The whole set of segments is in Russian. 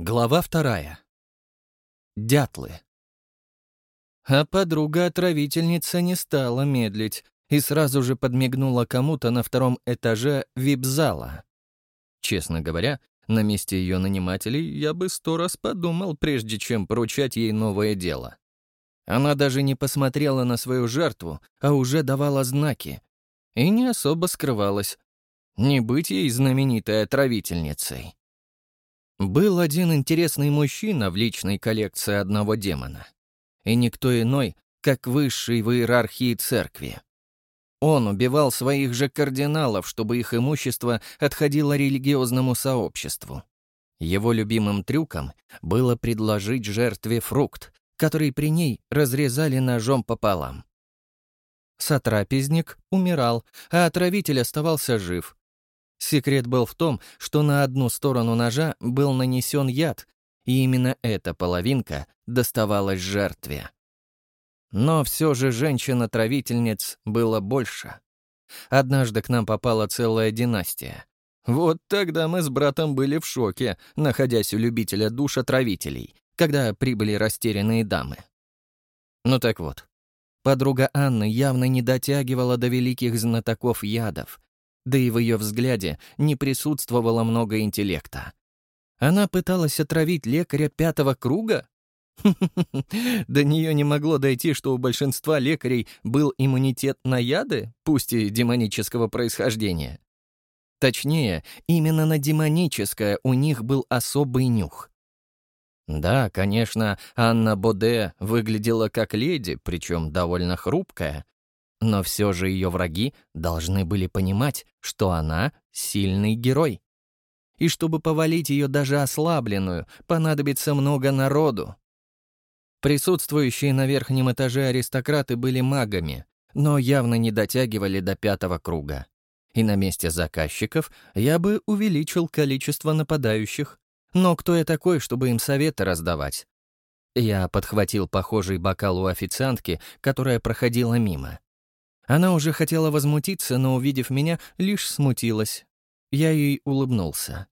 Глава вторая. Дятлы. А подруга-отравительница не стала медлить и сразу же подмигнула кому-то на втором этаже вип-зала. Честно говоря, на месте ее нанимателей я бы сто раз подумал, прежде чем поручать ей новое дело. Она даже не посмотрела на свою жертву, а уже давала знаки. И не особо скрывалась. Не быть ей знаменитой отравительницей. Был один интересный мужчина в личной коллекции одного демона. И никто иной, как высший в иерархии церкви. Он убивал своих же кардиналов, чтобы их имущество отходило религиозному сообществу. Его любимым трюком было предложить жертве фрукт, который при ней разрезали ножом пополам. Сотрапезник умирал, а отравитель оставался жив, Секрет был в том, что на одну сторону ножа был нанесен яд, и именно эта половинка доставалась жертве. Но все же женщин-отравительниц было больше. Однажды к нам попала целая династия. Вот тогда мы с братом были в шоке, находясь у любителя душ отравителей, когда прибыли растерянные дамы. Ну так вот, подруга Анны явно не дотягивала до великих знатоков ядов, да и в ее взгляде не присутствовало много интеллекта. Она пыталась отравить лекаря пятого круга? До нее не могло дойти, что у большинства лекарей был иммунитет на яды, пусть и демонического происхождения. Точнее, именно на демоническое у них был особый нюх. Да, конечно, Анна Боде выглядела как леди, причем довольно хрупкая, но все же ее враги должны были понимать, что она — сильный герой. И чтобы повалить ее даже ослабленную, понадобится много народу. Присутствующие на верхнем этаже аристократы были магами, но явно не дотягивали до пятого круга. И на месте заказчиков я бы увеличил количество нападающих. Но кто я такой, чтобы им советы раздавать? Я подхватил похожий бокал у официантки, которая проходила мимо. Она уже хотела возмутиться, но, увидев меня, лишь смутилась. Я ей улыбнулся.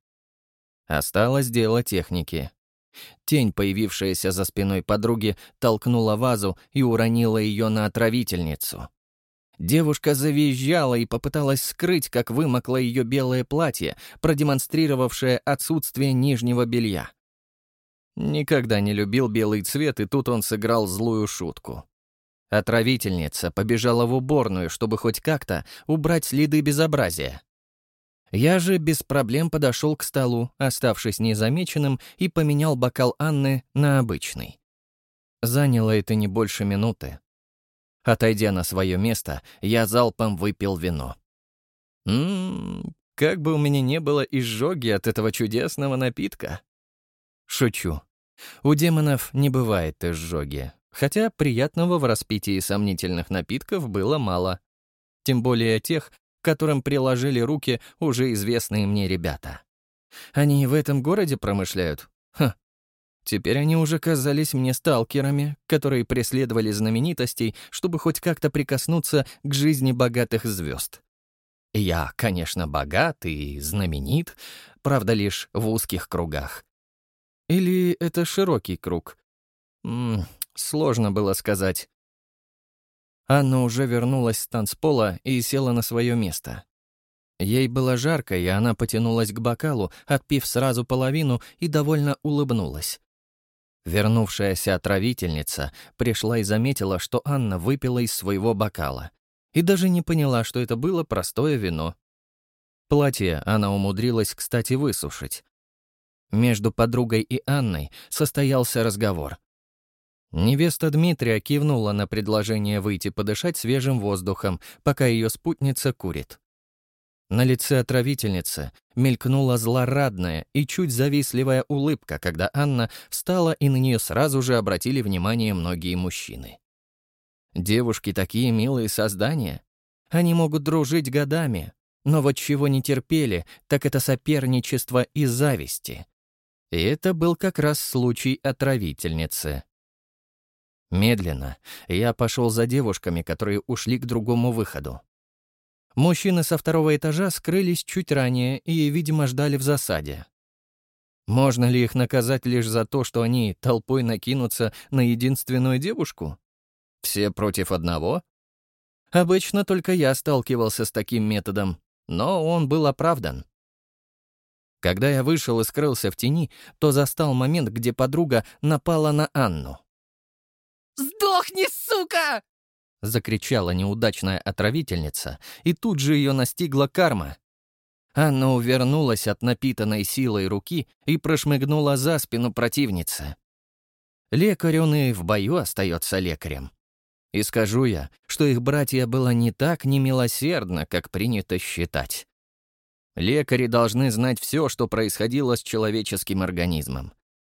Осталось дело техники. Тень, появившаяся за спиной подруги, толкнула вазу и уронила ее на отравительницу. Девушка завизжала и попыталась скрыть, как вымокло ее белое платье, продемонстрировавшее отсутствие нижнего белья. Никогда не любил белый цвет, и тут он сыграл злую шутку. Отравительница побежала в уборную, чтобы хоть как-то убрать следы безобразия. Я же без проблем подошел к столу, оставшись незамеченным, и поменял бокал Анны на обычный. Заняло это не больше минуты. Отойдя на свое место, я залпом выпил вино. Ммм, как бы у меня не было изжоги от этого чудесного напитка. Шучу. У демонов не бывает изжоги, хотя приятного в распитии сомнительных напитков было мало. Тем более тех, которым приложили руки уже известные мне ребята. Они в этом городе промышляют? Ха. Теперь они уже казались мне сталкерами, которые преследовали знаменитостей, чтобы хоть как-то прикоснуться к жизни богатых звезд. Я, конечно, богат и знаменит, правда, лишь в узких кругах. Или это широкий круг? М Сложно было сказать. Анна уже вернулась с танцпола и села на свое место. Ей было жарко, и она потянулась к бокалу, отпив сразу половину и довольно улыбнулась. Вернувшаяся отравительница пришла и заметила, что Анна выпила из своего бокала, и даже не поняла, что это было простое вино. Платье она умудрилась, кстати, высушить. Между подругой и Анной состоялся разговор. Невеста Дмитрия кивнула на предложение выйти подышать свежим воздухом, пока ее спутница курит. На лице отравительницы мелькнула злорадная и чуть завистливая улыбка, когда Анна встала, и на нее сразу же обратили внимание многие мужчины. Девушки такие милые создания. Они могут дружить годами, но вот чего не терпели, так это соперничество и зависти. И это был как раз случай отравительницы. Медленно я пошел за девушками, которые ушли к другому выходу. Мужчины со второго этажа скрылись чуть ранее и, видимо, ждали в засаде. Можно ли их наказать лишь за то, что они толпой накинутся на единственную девушку? Все против одного? Обычно только я сталкивался с таким методом, но он был оправдан. Когда я вышел и скрылся в тени, то застал момент, где подруга напала на Анну. «Сдохни, сука!» — закричала неудачная отравительница, и тут же ее настигла карма. Анна увернулась от напитанной силой руки и прошмыгнула за спину противницы. Лекарь он и в бою остается лекарем. И скажу я, что их братья было не так немилосердно, как принято считать. Лекари должны знать все, что происходило с человеческим организмом,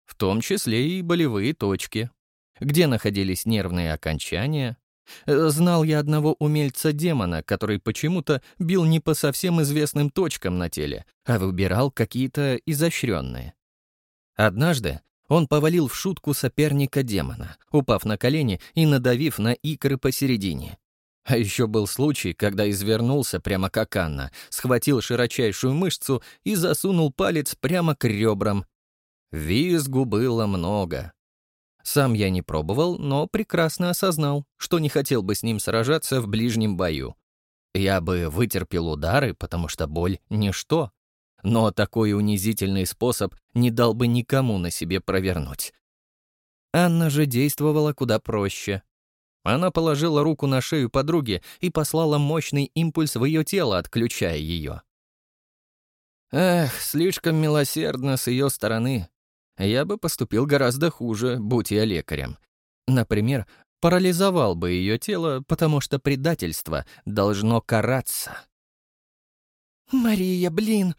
в том числе и болевые точки, где находились нервные окончания. Э, знал я одного умельца-демона, который почему-то бил не по совсем известным точкам на теле, а выбирал какие-то изощренные. Однажды он повалил в шутку соперника демона, упав на колени и надавив на икры посередине. А еще был случай, когда извернулся прямо как Анна, схватил широчайшую мышцу и засунул палец прямо к ребрам. Визгу было много. Сам я не пробовал, но прекрасно осознал, что не хотел бы с ним сражаться в ближнем бою. Я бы вытерпел удары, потому что боль — ничто. Но такой унизительный способ не дал бы никому на себе провернуть. Анна же действовала куда проще. Она положила руку на шею подруги и послала мощный импульс в ее тело, отключая ее. Эх, слишком милосердно с ее стороны. Я бы поступил гораздо хуже, будь я лекарем. Например, парализовал бы ее тело, потому что предательство должно караться. «Мария, блин!»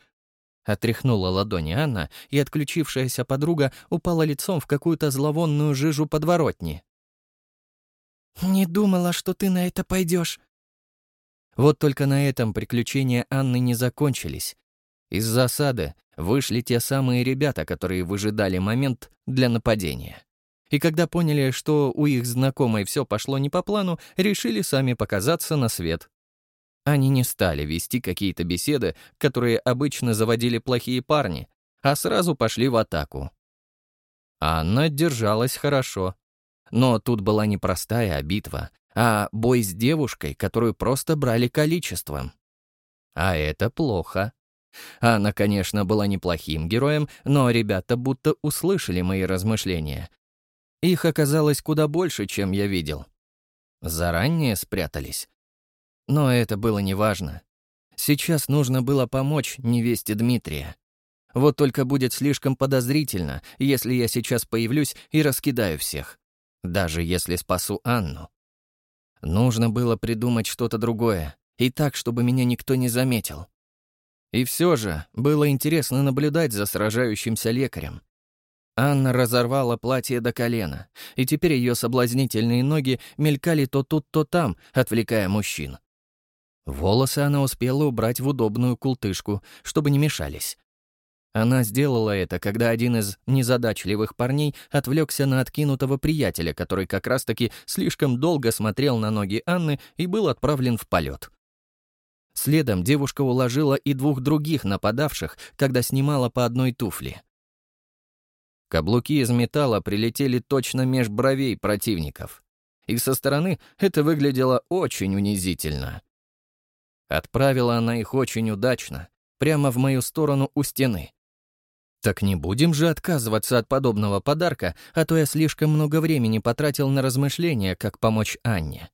Отряхнула ладони Анна, и отключившаяся подруга упала лицом в какую-то зловонную жижу подворотни. «Не думала, что ты на это пойдешь». Вот только на этом приключения Анны не закончились. Из засады вышли те самые ребята, которые выжидали момент для нападения. И когда поняли, что у их знакомой все пошло не по плану, решили сами показаться на свет. Они не стали вести какие-то беседы, которые обычно заводили плохие парни, а сразу пошли в атаку. Анна держалась хорошо, но тут была не простая битва, а бой с девушкой, которую просто брали количеством. А это плохо. Она, конечно, была неплохим героем, но ребята будто услышали мои размышления. Их оказалось куда больше, чем я видел. Заранее спрятались. Но это было неважно. Сейчас нужно было помочь невесте Дмитрия. Вот только будет слишком подозрительно, если я сейчас появлюсь и раскидаю всех даже если спасу Анну. Нужно было придумать что-то другое, и так, чтобы меня никто не заметил. И все же было интересно наблюдать за сражающимся лекарем. Анна разорвала платье до колена, и теперь ее соблазнительные ноги мелькали то тут, то там, отвлекая мужчин. Волосы она успела убрать в удобную култышку, чтобы не мешались. Она сделала это, когда один из незадачливых парней отвлекся на откинутого приятеля, который как раз-таки слишком долго смотрел на ноги Анны и был отправлен в полет. Следом девушка уложила и двух других нападавших, когда снимала по одной туфли. Каблуки из металла прилетели точно меж бровей противников. И со стороны это выглядело очень унизительно. Отправила она их очень удачно, прямо в мою сторону у стены. Так не будем же отказываться от подобного подарка, а то я слишком много времени потратил на размышления, как помочь Анне.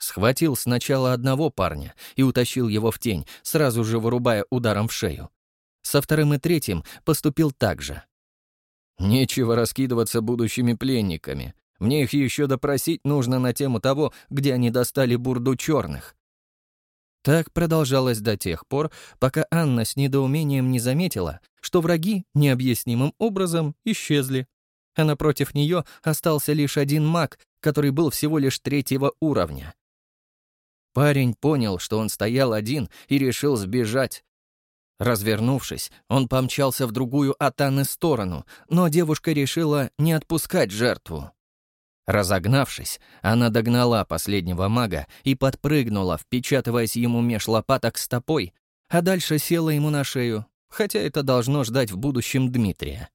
Схватил сначала одного парня и утащил его в тень, сразу же вырубая ударом в шею. Со вторым и третьим поступил так же. Нечего раскидываться будущими пленниками. Мне их еще допросить нужно на тему того, где они достали бурду черных. Так продолжалось до тех пор, пока Анна с недоумением не заметила, что враги необъяснимым образом исчезли. А напротив нее остался лишь один маг, который был всего лишь третьего уровня. Парень понял, что он стоял один и решил сбежать. Развернувшись, он помчался в другую от Анны сторону, но девушка решила не отпускать жертву. Разогнавшись, она догнала последнего мага и подпрыгнула, впечатываясь ему меж лопаток стопой, а дальше села ему на шею, хотя это должно ждать в будущем Дмитрия.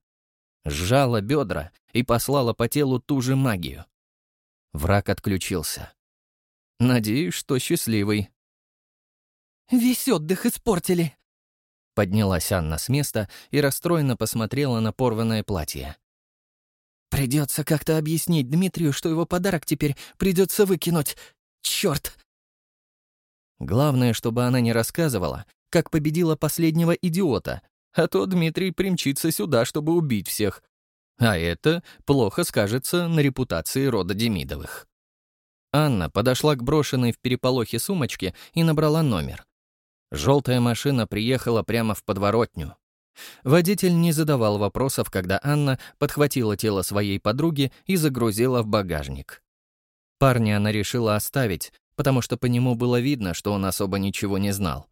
Сжала бедра и послала по телу ту же магию. Враг отключился. Надеюсь, что счастливый. «Весь отдых испортили», Поднялась Анна с места и расстроенно посмотрела на порванное платье. «Придется как-то объяснить Дмитрию, что его подарок теперь придется выкинуть. Черт!» Главное, чтобы она не рассказывала, как победила последнего идиота, а то Дмитрий примчится сюда, чтобы убить всех. А это плохо скажется на репутации рода Демидовых. Анна подошла к брошенной в переполохе сумочке и набрала номер. Желтая машина приехала прямо в подворотню. Водитель не задавал вопросов, когда Анна подхватила тело своей подруги и загрузила в багажник. Парня она решила оставить, потому что по нему было видно, что он особо ничего не знал.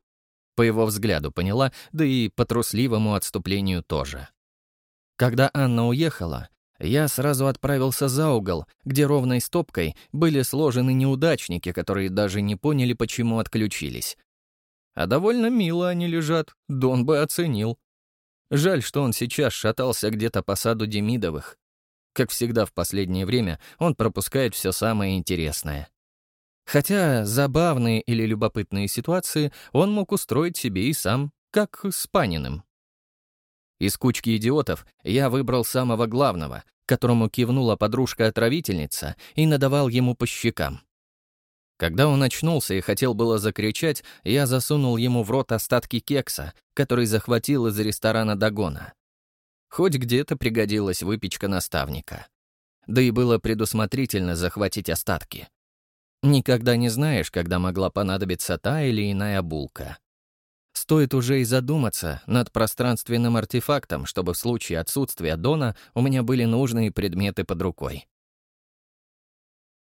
По его взгляду поняла, да и по трусливому отступлению тоже. Когда Анна уехала, я сразу отправился за угол, где ровной стопкой были сложены неудачники, которые даже не поняли, почему отключились. А довольно мило они лежат, Дон бы оценил. Жаль, что он сейчас шатался где-то по саду Демидовых. Как всегда в последнее время, он пропускает все самое интересное. Хотя забавные или любопытные ситуации он мог устроить себе и сам, как с Паниным. Из кучки идиотов я выбрал самого главного, которому кивнула подружка-отравительница и надавал ему по щекам. Когда он очнулся и хотел было закричать, я засунул ему в рот остатки кекса, который захватил из ресторана Дагона. Хоть где-то пригодилась выпечка наставника. Да и было предусмотрительно захватить остатки. Никогда не знаешь, когда могла понадобиться та или иная булка. Стоит уже и задуматься над пространственным артефактом, чтобы в случае отсутствия Дона у меня были нужные предметы под рукой.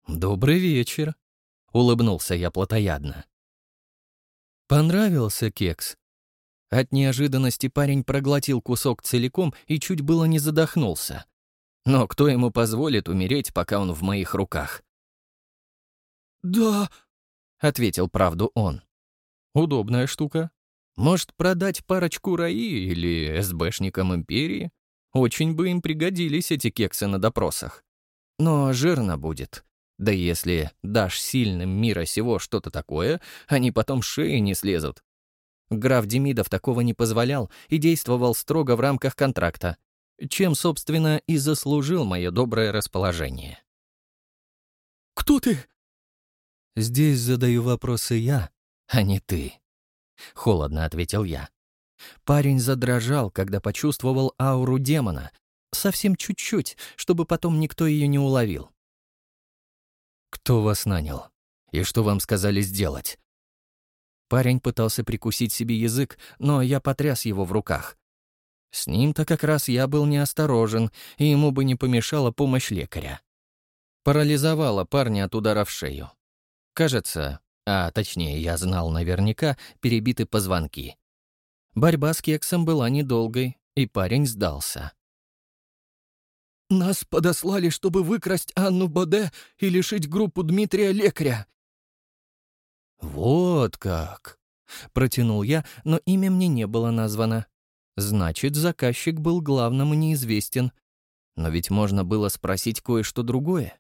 «Добрый вечер», — улыбнулся я плотоядно. «Понравился кекс?» От неожиданности парень проглотил кусок целиком и чуть было не задохнулся. Но кто ему позволит умереть, пока он в моих руках? «Да», — ответил правду он. «Удобная штука. Может, продать парочку РАИ или СБшникам Империи? Очень бы им пригодились эти кексы на допросах. Но жирно будет. Да если дашь сильным мира сего что-то такое, они потом шеи не слезут. Граф Демидов такого не позволял и действовал строго в рамках контракта, чем, собственно, и заслужил мое доброе расположение. «Кто ты?» «Здесь задаю вопросы я, а не ты», — холодно ответил я. Парень задрожал, когда почувствовал ауру демона. Совсем чуть-чуть, чтобы потом никто ее не уловил. «Кто вас нанял? И что вам сказали сделать?» Парень пытался прикусить себе язык, но я потряс его в руках. С ним-то как раз я был неосторожен, и ему бы не помешала помощь лекаря. Парализовала парня от удара в шею. Кажется, а точнее я знал наверняка, перебиты позвонки. Борьба с кексом была недолгой, и парень сдался. «Нас подослали, чтобы выкрасть Анну Боде и лишить группу Дмитрия Лекаря». «Вот как!» — протянул я, но имя мне не было названо. Значит, заказчик был главным и неизвестен. Но ведь можно было спросить кое-что другое.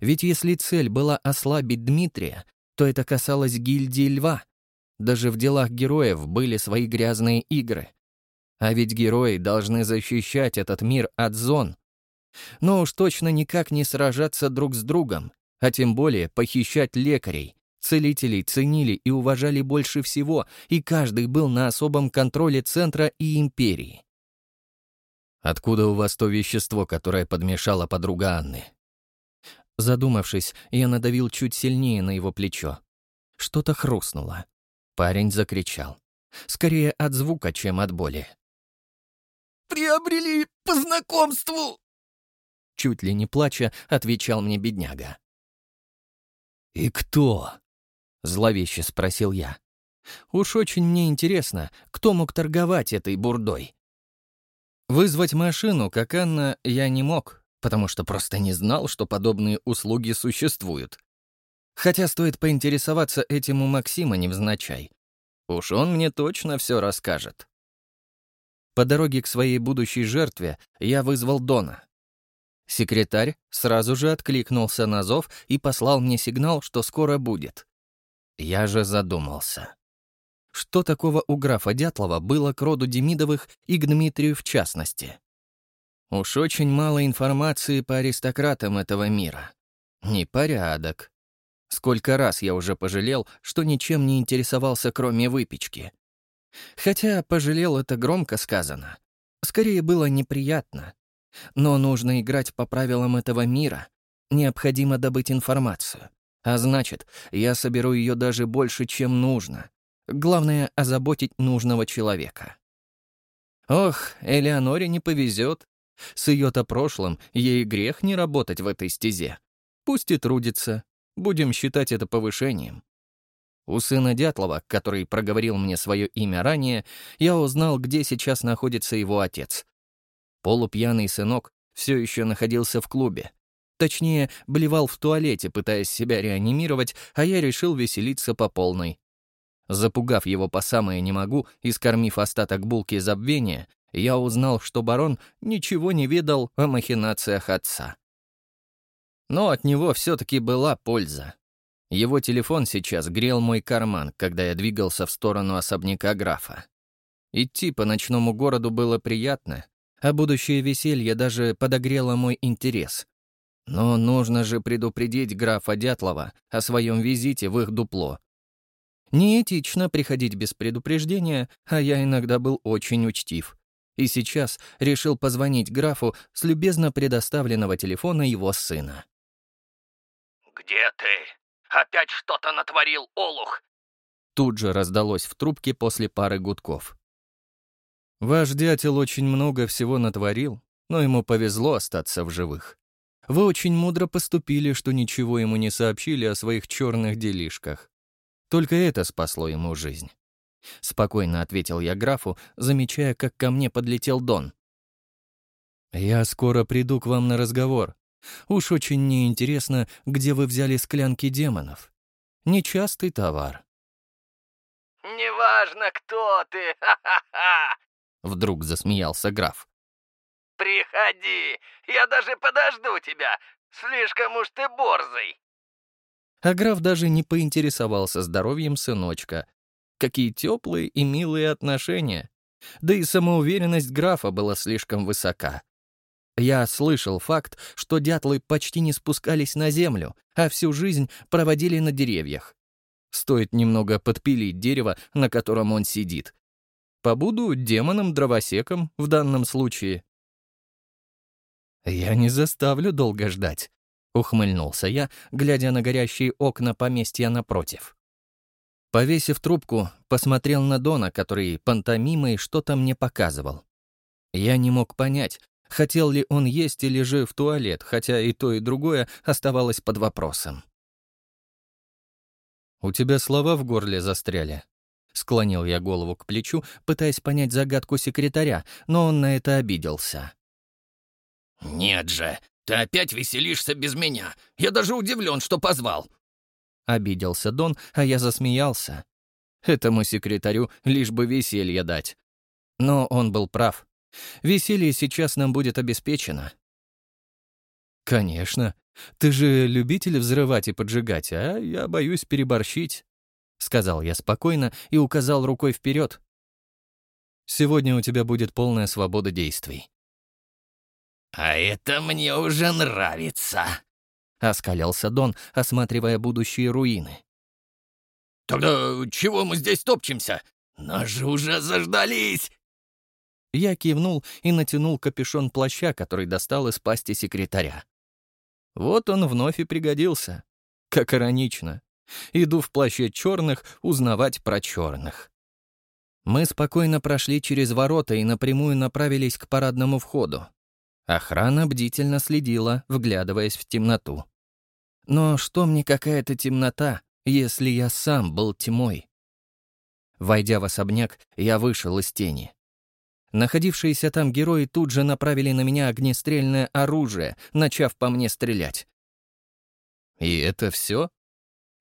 Ведь если цель была ослабить Дмитрия, то это касалось гильдии Льва. Даже в делах героев были свои грязные игры. А ведь герои должны защищать этот мир от зон, но уж точно никак не сражаться друг с другом, а тем более похищать лекарей. Целителей ценили и уважали больше всего, и каждый был на особом контроле центра и империи. «Откуда у вас то вещество, которое подмешала подруга Анны?» Задумавшись, я надавил чуть сильнее на его плечо. Что-то хрустнуло. Парень закричал. Скорее от звука, чем от боли. «Приобрели по знакомству!» чуть ли не плача, отвечал мне бедняга. «И кто?» — зловеще спросил я. «Уж очень мне интересно, кто мог торговать этой бурдой?» Вызвать машину, как Анна, я не мог, потому что просто не знал, что подобные услуги существуют. Хотя стоит поинтересоваться этим у Максима невзначай. Уж он мне точно все расскажет. По дороге к своей будущей жертве я вызвал Дона. Секретарь сразу же откликнулся на зов и послал мне сигнал, что скоро будет. Я же задумался. Что такого у графа Дятлова было к роду Демидовых и к Дмитрию в частности? Уж очень мало информации по аристократам этого мира. Непорядок. Сколько раз я уже пожалел, что ничем не интересовался, кроме выпечки. Хотя пожалел это громко сказано. Скорее было неприятно. Но нужно играть по правилам этого мира. Необходимо добыть информацию. А значит, я соберу ее даже больше, чем нужно. Главное — озаботить нужного человека. Ох, Элеоноре не повезет. С ее-то прошлым ей грех не работать в этой стезе. Пусть и трудится. Будем считать это повышением. У сына Дятлова, который проговорил мне свое имя ранее, я узнал, где сейчас находится его отец. Полупьяный сынок все еще находился в клубе. Точнее, блевал в туалете, пытаясь себя реанимировать, а я решил веселиться по полной. Запугав его по самое не могу и скормив остаток булки забвения, я узнал, что барон ничего не ведал о махинациях отца. Но от него все-таки была польза. Его телефон сейчас грел мой карман, когда я двигался в сторону особняка графа. Идти по ночному городу было приятно, а будущее веселье даже подогрело мой интерес. Но нужно же предупредить графа Дятлова о своем визите в их дупло. Неэтично приходить без предупреждения, а я иногда был очень учтив. И сейчас решил позвонить графу с любезно предоставленного телефона его сына. «Где ты?» Опять что-то натворил, Олух!» Тут же раздалось в трубке после пары гудков. «Ваш дятел очень много всего натворил, но ему повезло остаться в живых. Вы очень мудро поступили, что ничего ему не сообщили о своих черных делишках. Только это спасло ему жизнь». Спокойно ответил я графу, замечая, как ко мне подлетел Дон. «Я скоро приду к вам на разговор. Уж очень неинтересно, где вы взяли склянки демонов. Нечастый товар. «Неважно, кто ты! Ха-ха-ха!» Вдруг засмеялся граф. «Приходи! Я даже подожду тебя! Слишком уж ты борзый!» А граф даже не поинтересовался здоровьем сыночка. Какие теплые и милые отношения. Да и самоуверенность графа была слишком высока. Я слышал факт, что дятлы почти не спускались на землю, а всю жизнь проводили на деревьях. Стоит немного подпилить дерево, на котором он сидит. Побуду демоном-дровосеком в данном случае. «Я не заставлю долго ждать», — ухмыльнулся я, глядя на горящие окна поместья напротив. Повесив трубку, посмотрел на Дона, который пантомимой что-то мне показывал. Я не мог понять, Хотел ли он есть или же в туалет, хотя и то, и другое оставалось под вопросом. «У тебя слова в горле застряли?» Склонил я голову к плечу, пытаясь понять загадку секретаря, но он на это обиделся. «Нет же, ты опять веселишься без меня. Я даже удивлен, что позвал». Обиделся Дон, а я засмеялся. Этому секретарю лишь бы веселье дать. Но он был прав. Веселье сейчас нам будет обеспечено». «Конечно. Ты же любитель взрывать и поджигать, а я боюсь переборщить», — сказал я спокойно и указал рукой вперед. «Сегодня у тебя будет полная свобода действий». «А это мне уже нравится», — оскалялся Дон, осматривая будущие руины. «Тогда чего мы здесь топчемся? Нас же уже заждались!» Я кивнул и натянул капюшон плаща, который достал из пасти секретаря. Вот он вновь и пригодился. Как иронично. Иду в плаще черных узнавать про черных. Мы спокойно прошли через ворота и напрямую направились к парадному входу. Охрана бдительно следила, вглядываясь в темноту. Но что мне какая-то темнота, если я сам был тьмой? Войдя в особняк, я вышел из тени. Находившиеся там герои тут же направили на меня огнестрельное оружие, начав по мне стрелять. И это все?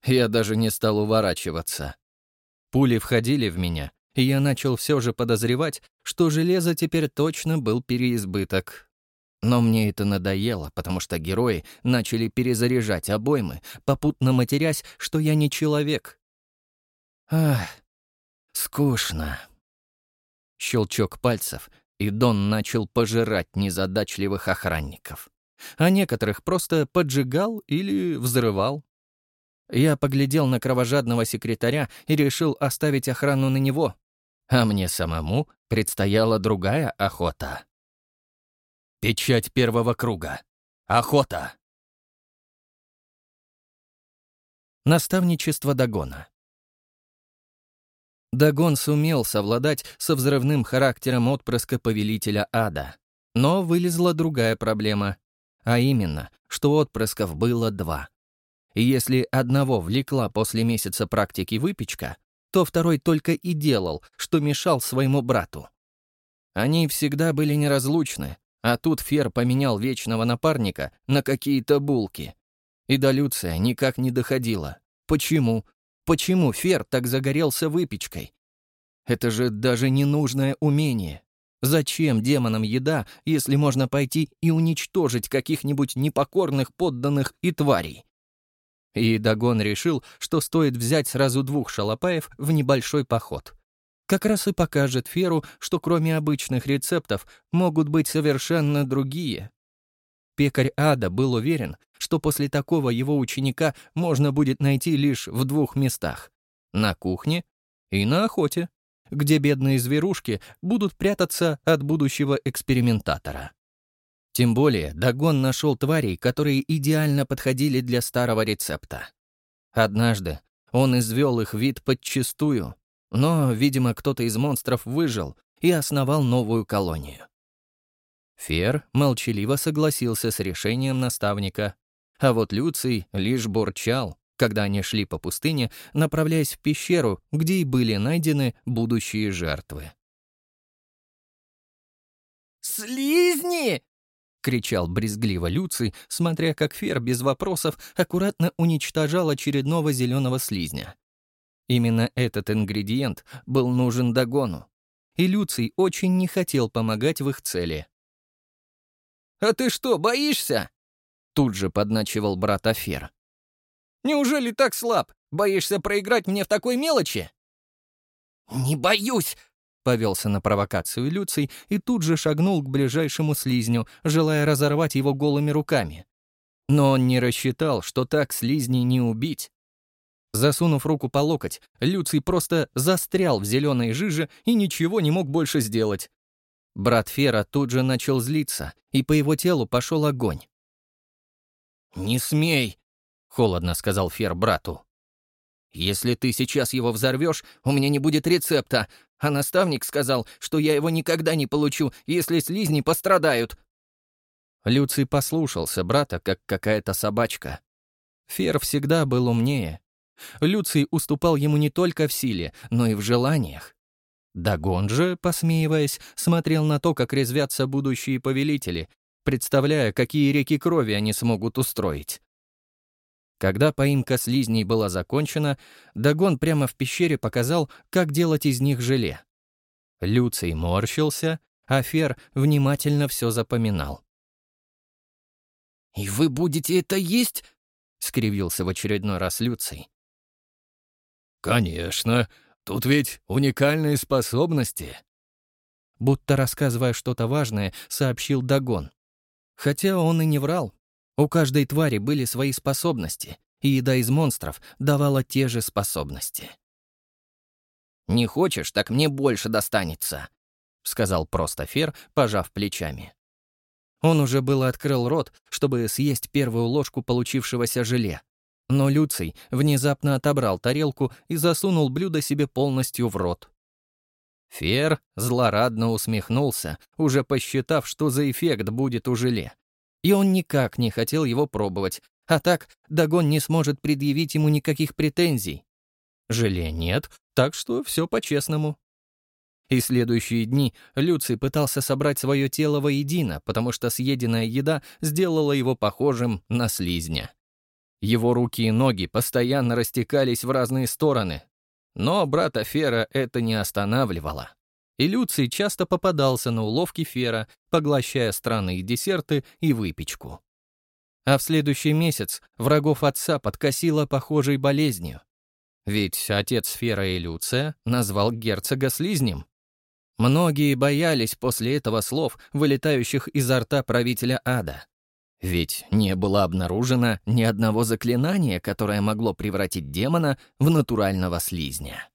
Я даже не стал уворачиваться. Пули входили в меня, и я начал все же подозревать, что железа теперь точно был переизбыток. Но мне это надоело, потому что герои начали перезаряжать обоймы, попутно матерясь, что я не человек. Ах, скучно. Щелчок пальцев, и Дон начал пожирать незадачливых охранников. А некоторых просто поджигал или взрывал. Я поглядел на кровожадного секретаря и решил оставить охрану на него. А мне самому предстояла другая охота. Печать первого круга. Охота. Наставничество Дагона. Дагон сумел совладать со взрывным характером отпрыска повелителя ада. Но вылезла другая проблема. А именно, что отпрысков было два. И если одного влекла после месяца практики выпечка, то второй только и делал, что мешал своему брату. Они всегда были неразлучны, а тут Фер поменял вечного напарника на какие-то булки. И до Люция никак не доходило. Почему? Почему Фер так загорелся выпечкой? Это же даже ненужное умение. Зачем демонам еда, если можно пойти и уничтожить каких-нибудь непокорных подданных и тварей? И Дагон решил, что стоит взять сразу двух шалопаев в небольшой поход. Как раз и покажет Феру, что кроме обычных рецептов могут быть совершенно другие. Пекарь Ада был уверен, что после такого его ученика можно будет найти лишь в двух местах — на кухне и на охоте, где бедные зверушки будут прятаться от будущего экспериментатора. Тем более Дагон нашел тварей, которые идеально подходили для старого рецепта. Однажды он извел их вид подчистую, но, видимо, кто-то из монстров выжил и основал новую колонию. Фер молчаливо согласился с решением наставника, а вот Люций лишь бурчал, когда они шли по пустыне, направляясь в пещеру, где и были найдены будущие жертвы. «Слизни!» — кричал брезгливо Люций, смотря как Фер без вопросов аккуратно уничтожал очередного зеленого слизня. Именно этот ингредиент был нужен Дагону, и Люций очень не хотел помогать в их цели. «А ты что, боишься?» Тут же подначивал брат Афер. «Неужели так слаб? Боишься проиграть мне в такой мелочи?» «Не боюсь!» — повелся на провокацию Люций и тут же шагнул к ближайшему слизню, желая разорвать его голыми руками. Но он не рассчитал, что так слизней не убить. Засунув руку по локоть, Люций просто застрял в зеленой жиже и ничего не мог больше сделать. Брат Фера тут же начал злиться, и по его телу пошел огонь. «Не смей!» — холодно сказал Фер брату. «Если ты сейчас его взорвешь, у меня не будет рецепта, а наставник сказал, что я его никогда не получу, если слизни пострадают». Люций послушался брата, как какая-то собачка. Фер всегда был умнее. Люций уступал ему не только в силе, но и в желаниях. Дагон же, посмеиваясь, смотрел на то, как резвятся будущие повелители, представляя, какие реки крови они смогут устроить. Когда поимка слизней была закончена, Дагон прямо в пещере показал, как делать из них желе. Люций морщился, а Фер внимательно все запоминал. «И вы будете это есть?» — скривился в очередной раз Люций. «Конечно. Тут ведь уникальные способности». Будто рассказывая что-то важное, сообщил Дагон. Хотя он и не врал. У каждой твари были свои способности, и еда из монстров давала те же способности. «Не хочешь, так мне больше достанется», — сказал просто Фер, пожав плечами. Он уже было открыл рот, чтобы съесть первую ложку получившегося желе. Но Люций внезапно отобрал тарелку и засунул блюдо себе полностью в рот. Фер злорадно усмехнулся, уже посчитав, что за эффект будет у желе. И он никак не хотел его пробовать, а так Дагон не сможет предъявить ему никаких претензий. Желе нет, так что все по-честному. И следующие дни Люций пытался собрать свое тело воедино, потому что съеденная еда сделала его похожим на слизня. Его руки и ноги постоянно растекались в разные стороны, Но брата Фера это не останавливало. И Люций часто попадался на уловки Фера, поглощая странные десерты и выпечку. А в следующий месяц врагов отца подкосило похожей болезнью. Ведь отец Фера и Люция назвал герцога слизнем. Многие боялись после этого слов, вылетающих изо рта правителя ада. Ведь не было обнаружено ни одного заклинания, которое могло превратить демона в натурального слизня.